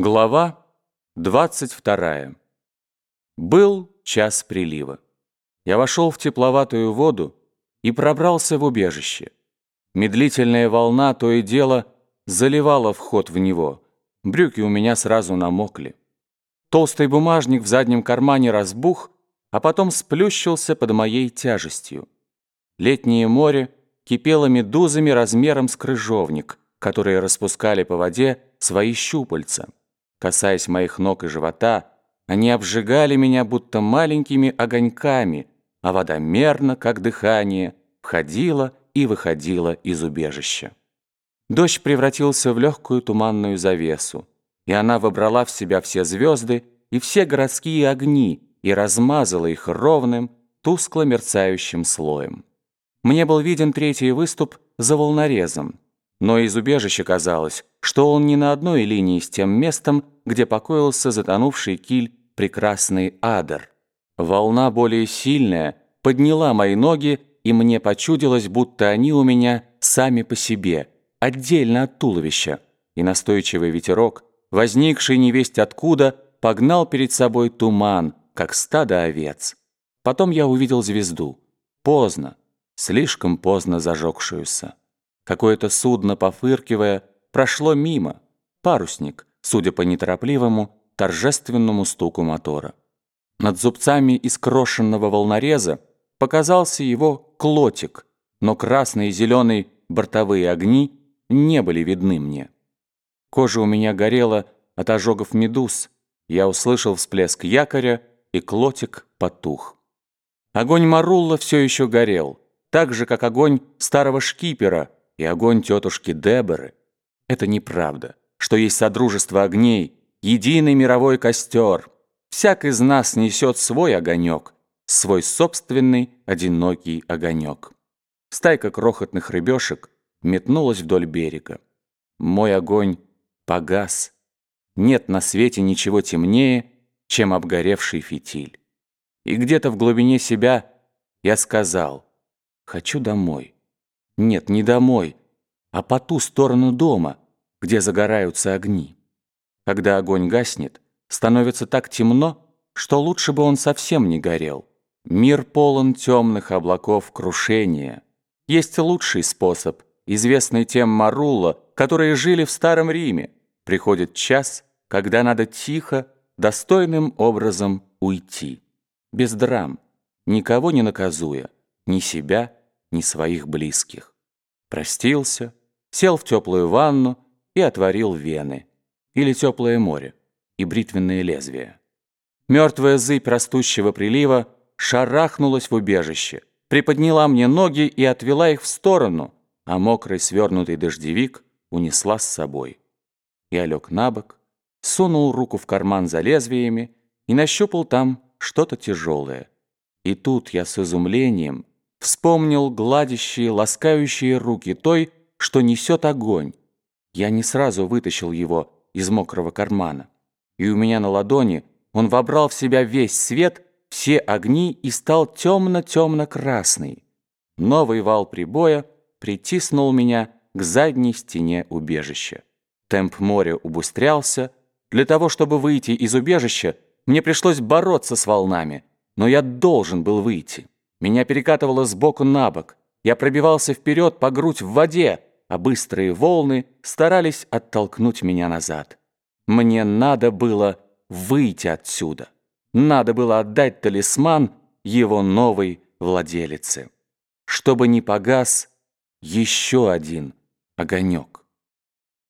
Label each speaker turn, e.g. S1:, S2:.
S1: Глава 22. Был час прилива. Я вошел в тепловатую воду и пробрался в убежище. Медлительная волна то и дело заливала вход в него. Брюки у меня сразу намокли. Толстый бумажник в заднем кармане разбух, а потом сплющился под моей тяжестью. Летнее море кипело медузами размером с крыжовник, которые распускали по воде свои щупальца. Касаясь моих ног и живота, они обжигали меня будто маленькими огоньками, а вода мерно, как дыхание, входила и выходила из убежища. Дождь превратился в легкую туманную завесу, и она вобрала в себя все звезды и все городские огни и размазала их ровным, тускло мерцающим слоем. Мне был виден третий выступ за волнорезом, но из убежища казалось, что он не на одной линии с тем местом, где покоился затонувший киль прекрасный Адер. Волна более сильная подняла мои ноги, и мне почудилось, будто они у меня сами по себе, отдельно от туловища, и настойчивый ветерок, возникший невесть откуда, погнал перед собой туман, как стадо овец. Потом я увидел звезду. Поздно, слишком поздно зажегшуюся. Какое-то судно, пофыркивая, прошло мимо. Парусник, судя по неторопливому, торжественному стуку мотора. Над зубцами из крошенного волнореза показался его клотик, но красные и зеленые бортовые огни не были видны мне. Кожа у меня горела от ожогов медуз. Я услышал всплеск якоря, и клотик потух. Огонь Марулла все еще горел, так же, как огонь старого шкипера — и огонь тетушки Деборы — это неправда, что есть содружество огней, единый мировой костер. Всяк из нас несет свой огонек, свой собственный одинокий огонек. Стайка крохотных рыбешек метнулась вдоль берега. Мой огонь погас. Нет на свете ничего темнее, чем обгоревший фитиль. И где-то в глубине себя я сказал «Хочу домой». Нет, не домой, а по ту сторону дома, где загораются огни. Когда огонь гаснет, становится так темно, что лучше бы он совсем не горел. Мир полон темных облаков крушения. Есть лучший способ, известный тем Марулло, которые жили в Старом Риме. Приходит час, когда надо тихо, достойным образом уйти. Без драм, никого не наказуя, ни себя, ни своих близких. Простился, сел в теплую ванну и отворил вены. Или теплое море и бритвенные лезвия. Мертвая зыбь растущего прилива шарахнулась в убежище, приподняла мне ноги и отвела их в сторону, а мокрый свернутый дождевик унесла с собой. Я лег на бок, сунул руку в карман за лезвиями и нащупал там что-то тяжелое. И тут я с изумлением Вспомнил гладящие, ласкающие руки той, что несет огонь. Я не сразу вытащил его из мокрого кармана. И у меня на ладони он вобрал в себя весь свет, все огни и стал темно-темно-красный. Новый вал прибоя притиснул меня к задней стене убежища. Темп моря убыстрялся. Для того, чтобы выйти из убежища, мне пришлось бороться с волнами, но я должен был выйти. Меня перекатывало с боку на бок. Я пробивался вперед по грудь в воде, а быстрые волны старались оттолкнуть меня назад. Мне надо было выйти отсюда. Надо было отдать талисман его новой владелице. Чтобы не погас еще один огонек.